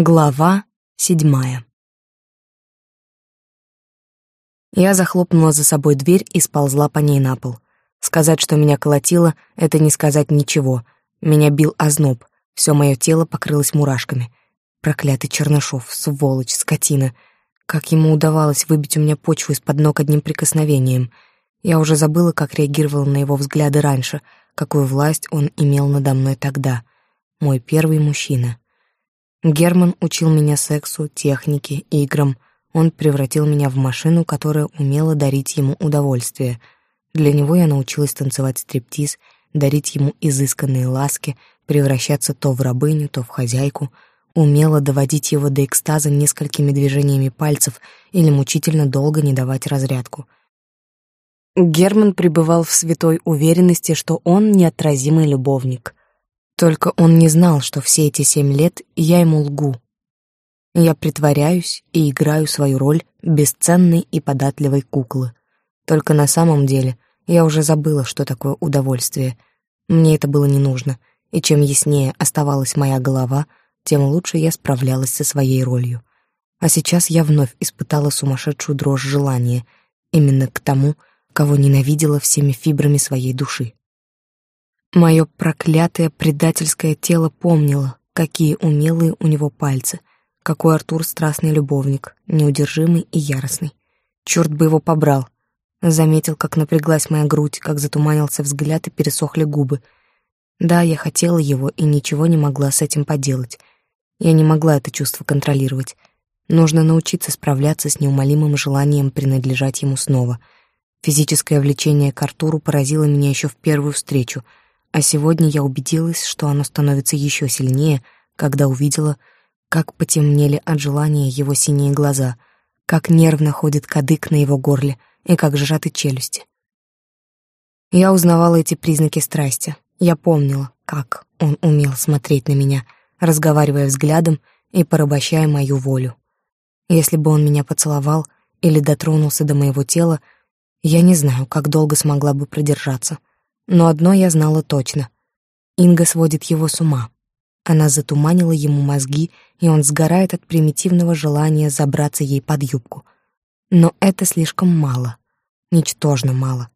Глава седьмая Я захлопнула за собой дверь и сползла по ней на пол. Сказать, что меня колотило, это не сказать ничего. Меня бил озноб, все мое тело покрылось мурашками. Проклятый Чернышов, сволочь, скотина. Как ему удавалось выбить у меня почву из-под ног одним прикосновением. Я уже забыла, как реагировала на его взгляды раньше, какую власть он имел надо мной тогда. Мой первый мужчина — Герман учил меня сексу, технике, играм. Он превратил меня в машину, которая умела дарить ему удовольствие. Для него я научилась танцевать стриптиз, дарить ему изысканные ласки, превращаться то в рабыню, то в хозяйку, умела доводить его до экстаза несколькими движениями пальцев или мучительно долго не давать разрядку. Герман пребывал в святой уверенности, что он неотразимый любовник. Только он не знал, что все эти семь лет я ему лгу. Я притворяюсь и играю свою роль бесценной и податливой куклы. Только на самом деле я уже забыла, что такое удовольствие. Мне это было не нужно, и чем яснее оставалась моя голова, тем лучше я справлялась со своей ролью. А сейчас я вновь испытала сумасшедшую дрожь желания именно к тому, кого ненавидела всеми фибрами своей души. Мое проклятое предательское тело помнило, какие умелые у него пальцы, какой Артур страстный любовник, неудержимый и яростный. Черт бы его побрал. Заметил, как напряглась моя грудь, как затуманился взгляд и пересохли губы. Да, я хотела его и ничего не могла с этим поделать. Я не могла это чувство контролировать. Нужно научиться справляться с неумолимым желанием принадлежать ему снова. Физическое влечение к Артуру поразило меня еще в первую встречу — а сегодня я убедилась, что оно становится еще сильнее, когда увидела, как потемнели от желания его синие глаза, как нервно ходит кадык на его горле и как сжаты челюсти. Я узнавала эти признаки страсти. Я помнила, как он умел смотреть на меня, разговаривая взглядом и порабощая мою волю. Если бы он меня поцеловал или дотронулся до моего тела, я не знаю, как долго смогла бы продержаться. Но одно я знала точно. Инга сводит его с ума. Она затуманила ему мозги, и он сгорает от примитивного желания забраться ей под юбку. Но это слишком мало. Ничтожно мало.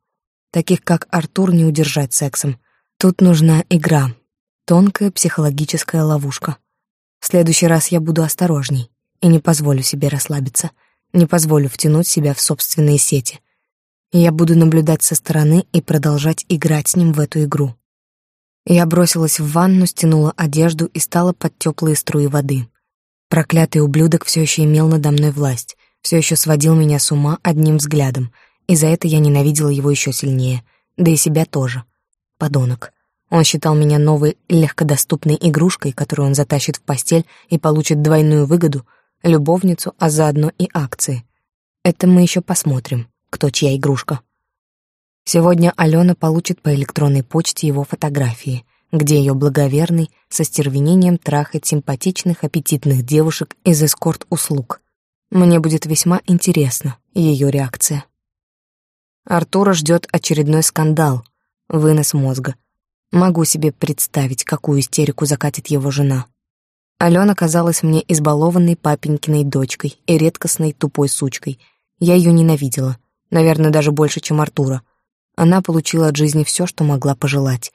Таких, как Артур, не удержать сексом. Тут нужна игра. Тонкая психологическая ловушка. В следующий раз я буду осторожней и не позволю себе расслабиться, не позволю втянуть себя в собственные сети — я буду наблюдать со стороны и продолжать играть с ним в эту игру. Я бросилась в ванну, стянула одежду и стала под теплые струи воды. Проклятый ублюдок все еще имел надо мной власть, все еще сводил меня с ума одним взглядом, и за это я ненавидела его еще сильнее, да и себя тоже. Подонок. Он считал меня новой легкодоступной игрушкой, которую он затащит в постель и получит двойную выгоду, любовницу, а заодно и акции. Это мы еще посмотрим кто чья игрушка. Сегодня Алена получит по электронной почте его фотографии, где ее благоверный со стервенением трахает симпатичных аппетитных девушек из эскорт-услуг. Мне будет весьма интересна ее реакция. Артура ждет очередной скандал, вынос мозга. Могу себе представить, какую истерику закатит его жена. Алена казалась мне избалованной папенькиной дочкой и редкостной тупой сучкой. Я ее ненавидела наверное, даже больше, чем Артура. Она получила от жизни все, что могла пожелать.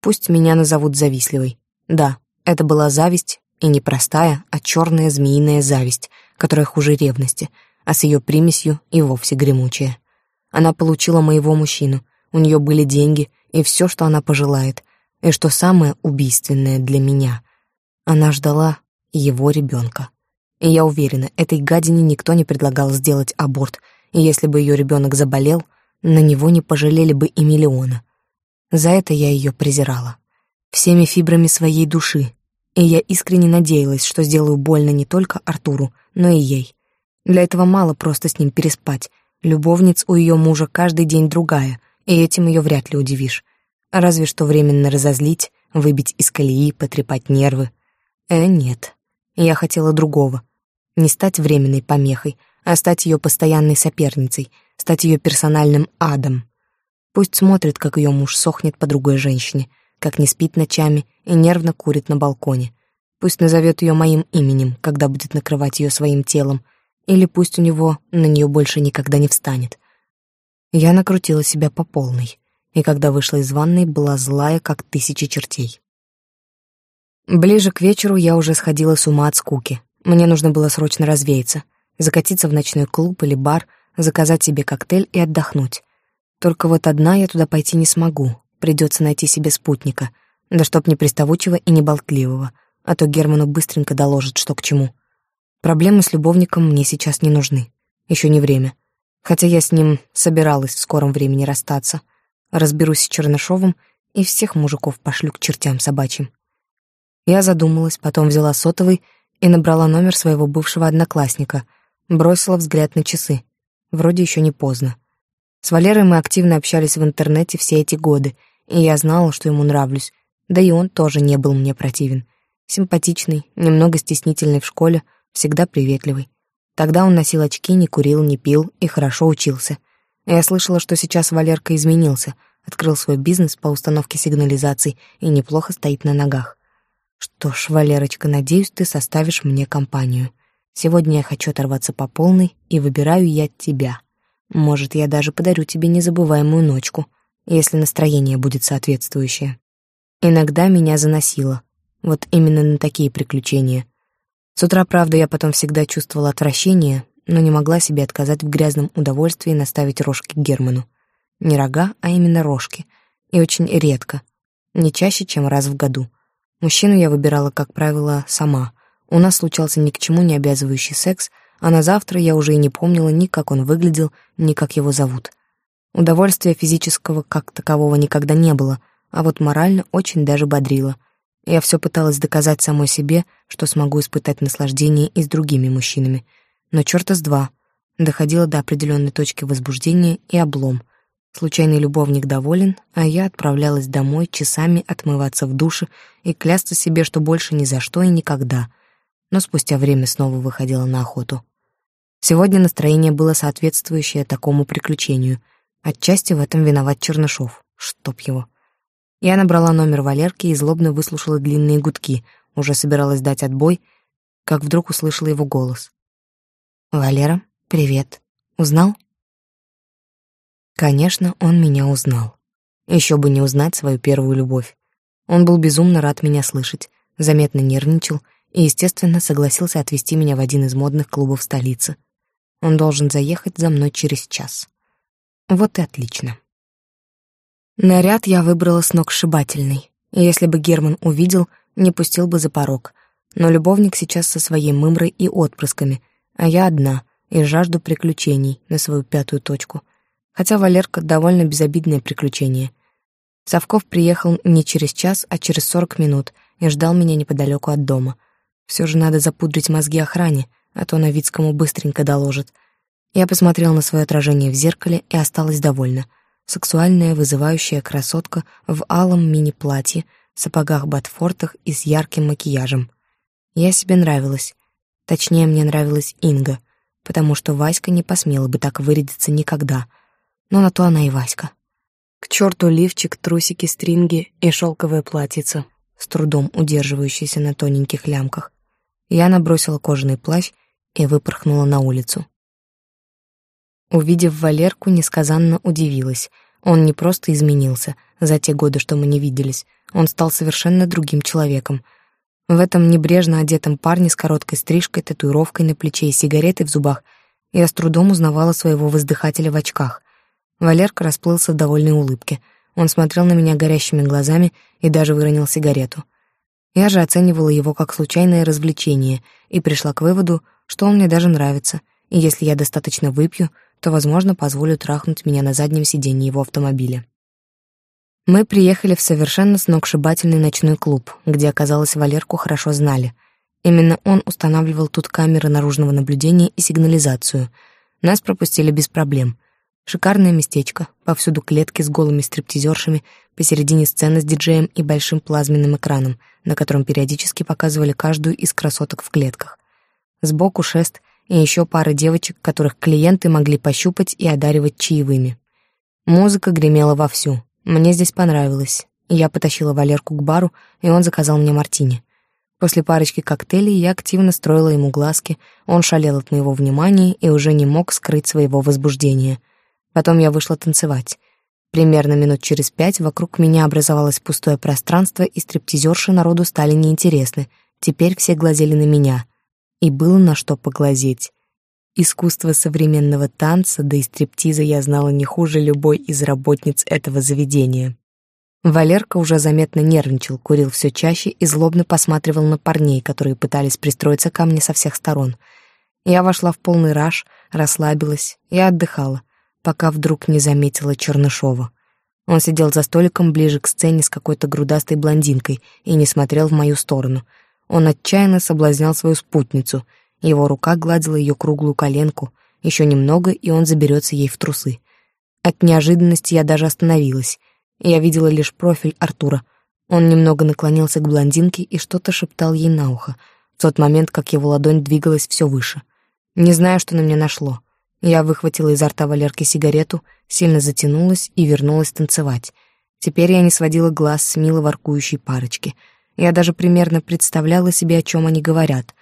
Пусть меня назовут завистливой. Да, это была зависть, и не простая, а черная змеиная зависть, которая хуже ревности, а с ее примесью и вовсе гремучая. Она получила моего мужчину, у нее были деньги и все, что она пожелает, и что самое убийственное для меня. Она ждала его ребенка. И я уверена, этой гадине никто не предлагал сделать аборт — и если бы ее ребенок заболел, на него не пожалели бы и миллиона. За это я ее презирала. Всеми фибрами своей души. И я искренне надеялась, что сделаю больно не только Артуру, но и ей. Для этого мало просто с ним переспать. Любовниц у ее мужа каждый день другая, и этим ее вряд ли удивишь. Разве что временно разозлить, выбить из колеи, потрепать нервы. Э, нет. Я хотела другого. Не стать временной помехой, а стать ее постоянной соперницей, стать ее персональным адом. Пусть смотрит, как ее муж сохнет по другой женщине, как не спит ночами и нервно курит на балконе. Пусть назовет ее моим именем, когда будет накрывать ее своим телом, или пусть у него на нее больше никогда не встанет. Я накрутила себя по полной, и когда вышла из ванной, была злая, как тысячи чертей. Ближе к вечеру я уже сходила с ума от скуки. Мне нужно было срочно развеяться, закатиться в ночной клуб или бар, заказать себе коктейль и отдохнуть. Только вот одна я туда пойти не смогу, придется найти себе спутника, да чтоб не приставучего и не болтливого, а то Герману быстренько доложит, что к чему. Проблемы с любовником мне сейчас не нужны, еще не время. Хотя я с ним собиралась в скором времени расстаться. Разберусь с Чернышовым и всех мужиков пошлю к чертям собачьим. Я задумалась, потом взяла сотовый и набрала номер своего бывшего одноклассника, бросила взгляд на часы. Вроде еще не поздно. С Валерой мы активно общались в интернете все эти годы, и я знала, что ему нравлюсь, да и он тоже не был мне противен. Симпатичный, немного стеснительный в школе, всегда приветливый. Тогда он носил очки, не курил, не пил и хорошо учился. Я слышала, что сейчас Валерка изменился, открыл свой бизнес по установке сигнализаций и неплохо стоит на ногах. Что ж, Валерочка, надеюсь, ты составишь мне компанию. Сегодня я хочу оторваться по полной, и выбираю я тебя. Может, я даже подарю тебе незабываемую ночку, если настроение будет соответствующее. Иногда меня заносило. Вот именно на такие приключения. С утра, правда, я потом всегда чувствовала отвращение, но не могла себе отказать в грязном удовольствии наставить рожки Герману. Не рога, а именно рожки. И очень редко. Не чаще, чем раз в году. Мужчину я выбирала, как правило, сама. У нас случался ни к чему не обязывающий секс, а на завтра я уже и не помнила ни как он выглядел, ни как его зовут. Удовольствия физического как такового никогда не было, а вот морально очень даже бодрило. Я все пыталась доказать самой себе, что смогу испытать наслаждение и с другими мужчинами. Но черта с два. Доходила до определенной точки возбуждения и облом. Случайный любовник доволен, а я отправлялась домой часами отмываться в душе и клясться себе, что больше ни за что и никогда. Но спустя время снова выходила на охоту. Сегодня настроение было соответствующее такому приключению. Отчасти в этом виноват Чернышов. Чтоб его. Я набрала номер Валерки и злобно выслушала длинные гудки. Уже собиралась дать отбой, как вдруг услышала его голос. «Валера, привет. Узнал?» Конечно, он меня узнал. Еще бы не узнать свою первую любовь. Он был безумно рад меня слышать, заметно нервничал и, естественно, согласился отвезти меня в один из модных клубов столицы. Он должен заехать за мной через час. Вот и отлично. Наряд я выбрала сногсшибательный. И если бы Герман увидел, не пустил бы за порог. Но любовник сейчас со своей мымрой и отпрысками, а я одна и жажду приключений на свою пятую точку — хотя Валерка довольно безобидное приключение. Совков приехал не через час, а через сорок минут и ждал меня неподалеку от дома. Все же надо запудрить мозги охране, а то Новицкому быстренько доложит. Я посмотрела на свое отражение в зеркале и осталась довольна. Сексуальная, вызывающая красотка в алом мини-платье, сапогах-ботфортах и с ярким макияжем. Я себе нравилась. Точнее, мне нравилась Инга, потому что Васька не посмела бы так вырядиться никогда — но на то она и Васька. К черту лифчик, трусики, стринги и шелковое платьице, с трудом удерживающееся на тоненьких лямках. Я набросила кожаный плащ и выпорхнула на улицу. Увидев Валерку, несказанно удивилась. Он не просто изменился за те годы, что мы не виделись, он стал совершенно другим человеком. В этом небрежно одетом парне с короткой стрижкой, татуировкой на плече и сигаретой в зубах я с трудом узнавала своего воздыхателя в очках. Валерка расплылся в довольной улыбке. Он смотрел на меня горящими глазами и даже выронил сигарету. Я же оценивала его как случайное развлечение и пришла к выводу, что он мне даже нравится, и если я достаточно выпью, то, возможно, позволю трахнуть меня на заднем сиденье его автомобиля. Мы приехали в совершенно сногсшибательный ночной клуб, где, оказалось, Валерку хорошо знали. Именно он устанавливал тут камеры наружного наблюдения и сигнализацию. Нас пропустили без проблем — Шикарное местечко, повсюду клетки с голыми стриптизершами, посередине сцена с диджеем и большим плазменным экраном, на котором периодически показывали каждую из красоток в клетках. Сбоку шест и еще пара девочек, которых клиенты могли пощупать и одаривать чаевыми. Музыка гремела вовсю. Мне здесь понравилось. Я потащила Валерку к бару, и он заказал мне мартини. После парочки коктейлей я активно строила ему глазки, он шалел от моего внимания и уже не мог скрыть своего возбуждения. Потом я вышла танцевать. Примерно минут через пять вокруг меня образовалось пустое пространство, и стриптизерши народу стали неинтересны. Теперь все глазели на меня. И было на что поглазеть. Искусство современного танца, да и стриптиза я знала не хуже любой из работниц этого заведения. Валерка уже заметно нервничал, курил все чаще и злобно посматривал на парней, которые пытались пристроиться ко мне со всех сторон. Я вошла в полный раж, расслабилась и отдыхала, пока вдруг не заметила Чернышова. Он сидел за столиком ближе к сцене с какой-то грудастой блондинкой и не смотрел в мою сторону. Он отчаянно соблазнял свою спутницу — его рука гладила ее круглую коленку. Еще немного, и он заберется ей в трусы. От неожиданности я даже остановилась. Я видела лишь профиль Артура. Он немного наклонился к блондинке и что-то шептал ей на ухо, в тот момент, как его ладонь двигалась все выше. Не знаю, что на меня нашло. Я выхватила изо рта Валерки сигарету, сильно затянулась и вернулась танцевать. Теперь я не сводила глаз с мило воркующей парочки. Я даже примерно представляла себе, о чем они говорят.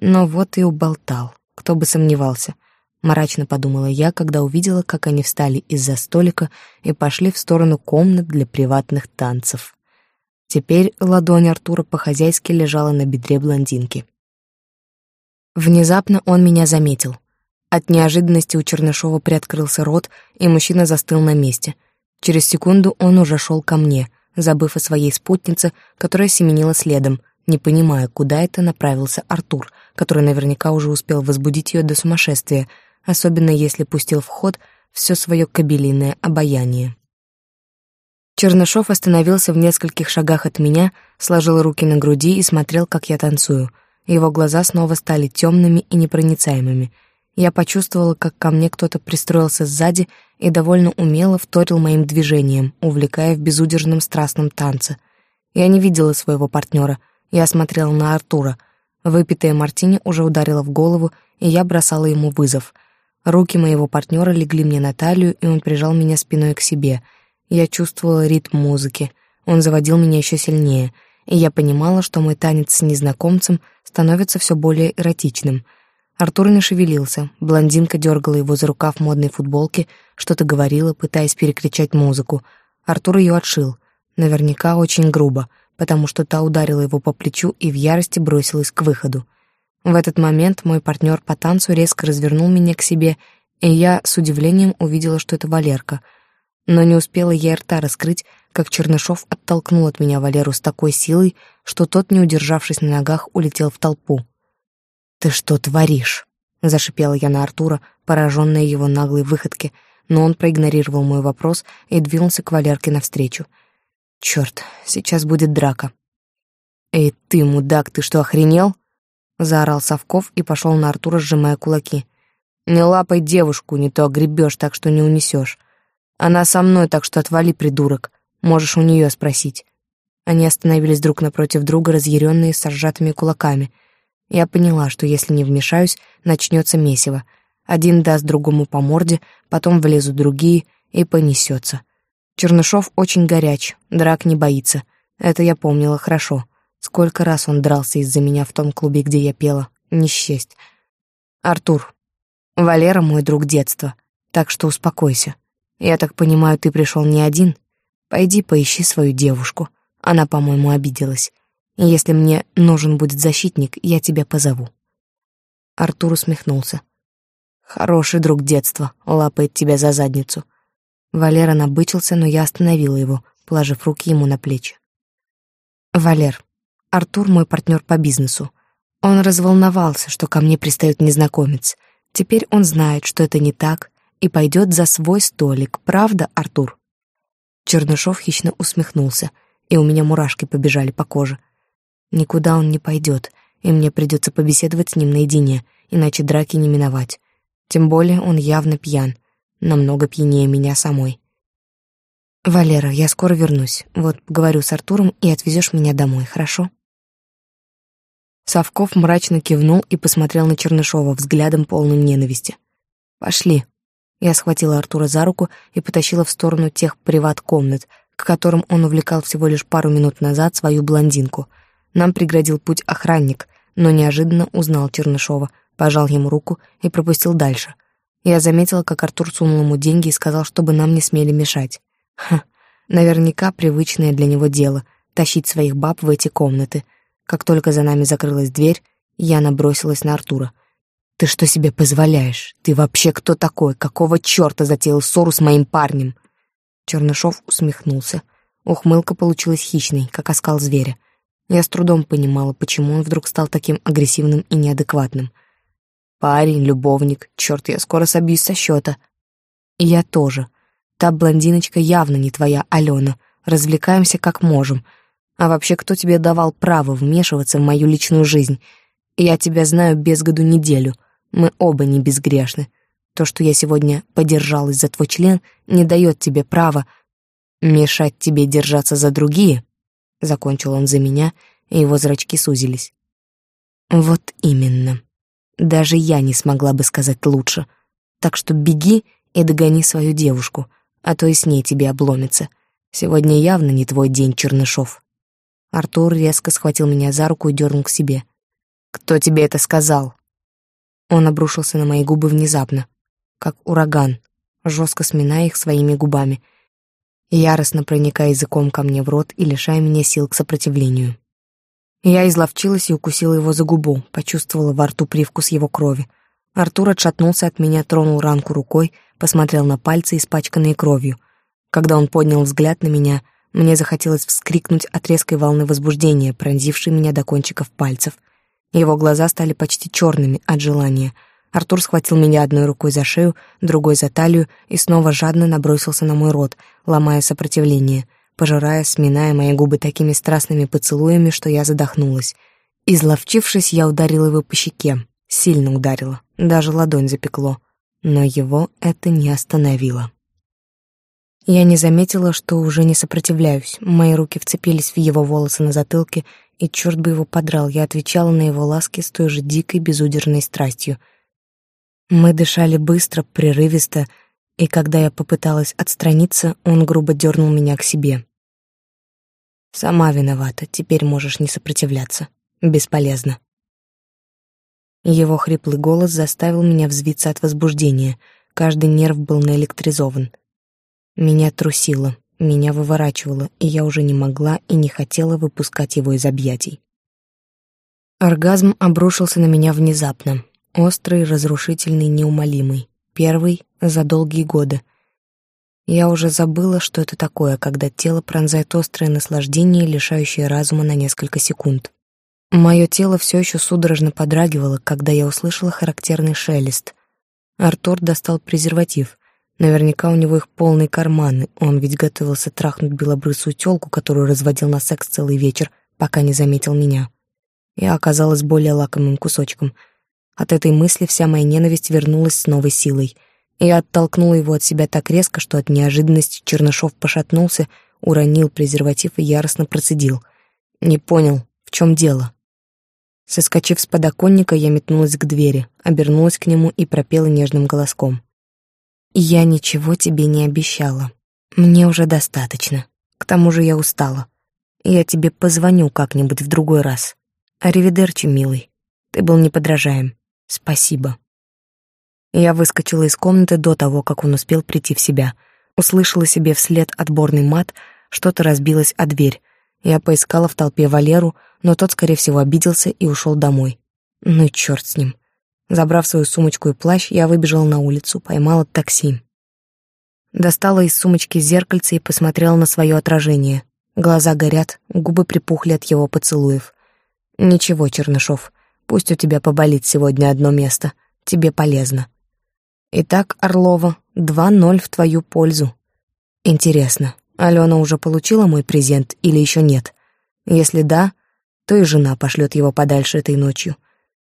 Но вот и уболтал, кто бы сомневался. Мрачно подумала я, когда увидела, как они встали из-за столика и пошли в сторону комнат для приватных танцев. Теперь ладонь Артура по-хозяйски лежала на бедре блондинки. Внезапно он меня заметил. От неожиданности у Чернышова приоткрылся рот, и мужчина застыл на месте. Через секунду он уже шел ко мне, забыв о своей спутнице, которая семенила следом, не понимая, куда это направился Артур, который наверняка уже успел возбудить ее до сумасшествия, особенно если пустил в ход все свое кабелиное обаяние. Чернышов остановился в нескольких шагах от меня, сложил руки на груди и смотрел, как я танцую. Его глаза снова стали темными и непроницаемыми. Я почувствовала, как ко мне кто-то пристроился сзади и довольно умело вторил моим движением, увлекая в безудержном страстном танце. Я не видела своего партнера — я смотрела на Артура. Выпитая мартини уже ударила в голову, и я бросала ему вызов. Руки моего партнера легли мне на талию, и он прижал меня спиной к себе. Я чувствовала ритм музыки. Он заводил меня еще сильнее, и я понимала, что мой танец с незнакомцем становится все более эротичным. Артур не шевелился, блондинка дергала его за рукав модной футболки, что-то говорила, пытаясь перекричать музыку. Артур ее отшил, наверняка очень грубо — потому что та ударила его по плечу и в ярости бросилась к выходу. В этот момент мой партнер по танцу резко развернул меня к себе, и я с удивлением увидела, что это Валерка. Но не успела я рта раскрыть, как Чернышов оттолкнул от меня Валеру с такой силой, что тот, не удержавшись на ногах, улетел в толпу. «Ты что творишь?» — зашипела я на Артура, пораженная его наглой выходки, но он проигнорировал мой вопрос и двинулся к Валерке навстречу — Черт, сейчас будет драка. «Эй, ты, мудак, ты что, охренел?» Заорал Совков и пошел на Артура, сжимая кулаки. «Не лапай девушку, не то огребешь, так что не унесешь. Она со мной, так что отвали, придурок. Можешь у нее спросить». Они остановились друг напротив друга, разъяренные, с сжатыми кулаками. Я поняла, что если не вмешаюсь, начнется месиво. Один даст другому по морде, потом влезут другие, и понесется. Чернышов очень горяч, драк не боится. Это я помнила хорошо. Сколько раз он дрался из-за меня в том клубе, где я пела. Не счесть. Артур, Валера мой друг детства, так что успокойся. Я так понимаю, ты пришел не один? Пойди поищи свою девушку. Она, по-моему, обиделась. Если мне нужен будет защитник, я тебя позову. Артур усмехнулся. Хороший друг детства, лапает тебя за задницу. Валера набычился, но я остановила его, положив руки ему на плечи. «Валер, Артур мой партнер по бизнесу. Он разволновался, что ко мне пристает незнакомец. Теперь он знает, что это не так, и пойдет за свой столик. Правда, Артур?» Чернышов хищно усмехнулся, и у меня мурашки побежали по коже. Никуда он не пойдет, и мне придется побеседовать с ним наедине, иначе драки не миновать. Тем более он явно пьян, намного пьянее меня самой. «Валера, я скоро вернусь. Вот поговорю с Артуром и отвезешь меня домой, хорошо?» Совков мрачно кивнул и посмотрел на Чернышова взглядом полным ненависти. «Пошли». Я схватила Артура за руку и потащила в сторону тех приват-комнат, к которым он увлекал всего лишь пару минут назад свою блондинку. Нам преградил путь охранник, но неожиданно узнал Чернышова, пожал ему руку и пропустил дальше. Я заметила, как Артур сунул ему деньги и сказал, чтобы нам не смели мешать. Ха, наверняка привычное для него дело — тащить своих баб в эти комнаты. Как только за нами закрылась дверь, я набросилась на Артура. «Ты что себе позволяешь? Ты вообще кто такой? Какого чёрта затеял ссору с моим парнем?» Чернышов усмехнулся. Ухмылка получилась хищной, как оскал зверя. Я с трудом понимала, почему он вдруг стал таким агрессивным и неадекватным. Парень, любовник, черт, я скоро собьюсь со счета. И я тоже. Та блондиночка явно не твоя, Алена. Развлекаемся как можем. А вообще, кто тебе давал право вмешиваться в мою личную жизнь? Я тебя знаю без году неделю. Мы оба не безгрешны. То, что я сегодня подержалась за твой член, не дает тебе права мешать тебе держаться за другие. Закончил он за меня, и его зрачки сузились. Вот именно. Даже я не смогла бы сказать лучше. Так что беги и догони свою девушку, а то и с ней тебе обломится. Сегодня явно не твой день, Чернышов. Артур резко схватил меня за руку и дернул к себе. «Кто тебе это сказал?» Он обрушился на мои губы внезапно, как ураган, жестко сминая их своими губами — яростно проникая языком ко мне в рот и лишая меня сил к сопротивлению. Я изловчилась и укусила его за губу, почувствовала во рту привкус его крови. Артур отшатнулся от меня, тронул ранку рукой, посмотрел на пальцы, испачканные кровью. Когда он поднял взгляд на меня, мне захотелось вскрикнуть от резкой волны возбуждения, пронзившей меня до кончиков пальцев. Его глаза стали почти черными от желания — Артур схватил меня одной рукой за шею, другой за талию и снова жадно набросился на мой рот, ломая сопротивление, пожирая, сминая мои губы такими страстными поцелуями, что я задохнулась. Изловчившись, я ударила его по щеке, сильно ударила, даже ладонь запекло, но его это не остановило. Я не заметила, что уже не сопротивляюсь. Мои руки вцепились в его волосы на затылке, и черт бы его подрал, я отвечала на его ласки с той же дикой безудержной страстью — мы дышали быстро, прерывисто, и когда я попыталась отстраниться, он грубо дернул меня к себе. «Сама виновата, теперь можешь не сопротивляться. Бесполезно». Его хриплый голос заставил меня взвиться от возбуждения, каждый нерв был наэлектризован. Меня трусило, меня выворачивало, и я уже не могла и не хотела выпускать его из объятий. Оргазм обрушился на меня внезапно, Острый, разрушительный, неумолимый. Первый за долгие годы. Я уже забыла, что это такое, когда тело пронзает острое наслаждение, лишающее разума на несколько секунд. Мое тело все еще судорожно подрагивало, когда я услышала характерный шелест. Артур достал презерватив. Наверняка у него их полные карманы, он ведь готовился трахнуть белобрысую тёлку, которую разводил на секс целый вечер, пока не заметил меня. Я оказалась более лакомым кусочком — от этой мысли вся моя ненависть вернулась с новой силой. Я оттолкнула его от себя так резко, что от неожиданности Чернышов пошатнулся, уронил презерватив и яростно процедил. Не понял, в чем дело. Соскочив с подоконника, я метнулась к двери, обернулась к нему и пропела нежным голоском. «Я ничего тебе не обещала. Мне уже достаточно. К тому же я устала. Я тебе позвоню как-нибудь в другой раз. Аривидерчи, милый. Ты был неподражаем. Спасибо. Я выскочила из комнаты до того, как он успел прийти в себя. Услышала себе вслед отборный мат, что-то разбилось о дверь. Я поискала в толпе Валеру, но тот, скорее всего, обиделся и ушел домой. Ну и черт с ним. Забрав свою сумочку и плащ, я выбежала на улицу, поймала такси. Достала из сумочки зеркальце и посмотрела на свое отражение. Глаза горят, губы припухли от его поцелуев. Ничего, Чернышов, Пусть у тебя поболит сегодня одно место. Тебе полезно. Итак, Орлова, два ноль в твою пользу. Интересно, Алена уже получила мой презент или еще нет? Если да, то и жена пошлет его подальше этой ночью.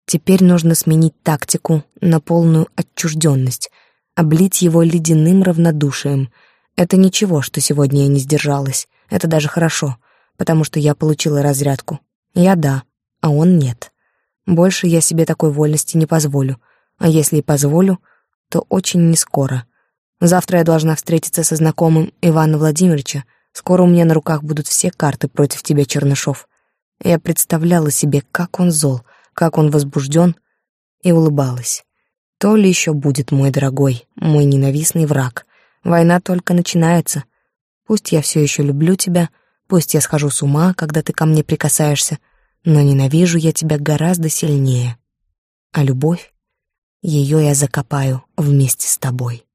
Теперь нужно сменить тактику на полную отчужденность, облить его ледяным равнодушием. Это ничего, что сегодня я не сдержалась. Это даже хорошо, потому что я получила разрядку. Я да, а он нет. Больше я себе такой вольности не позволю. А если и позволю, то очень нескоро. Завтра я должна встретиться со знакомым Ивана Владимировича. Скоро у меня на руках будут все карты против тебя, Чернышов. Я представляла себе, как он зол, как он возбужден, и улыбалась. То ли еще будет мой дорогой, мой ненавистный враг. Война только начинается. Пусть я все еще люблю тебя, пусть я схожу с ума, когда ты ко мне прикасаешься, но ненавижу я тебя гораздо сильнее. А любовь? Ее я закопаю вместе с тобой.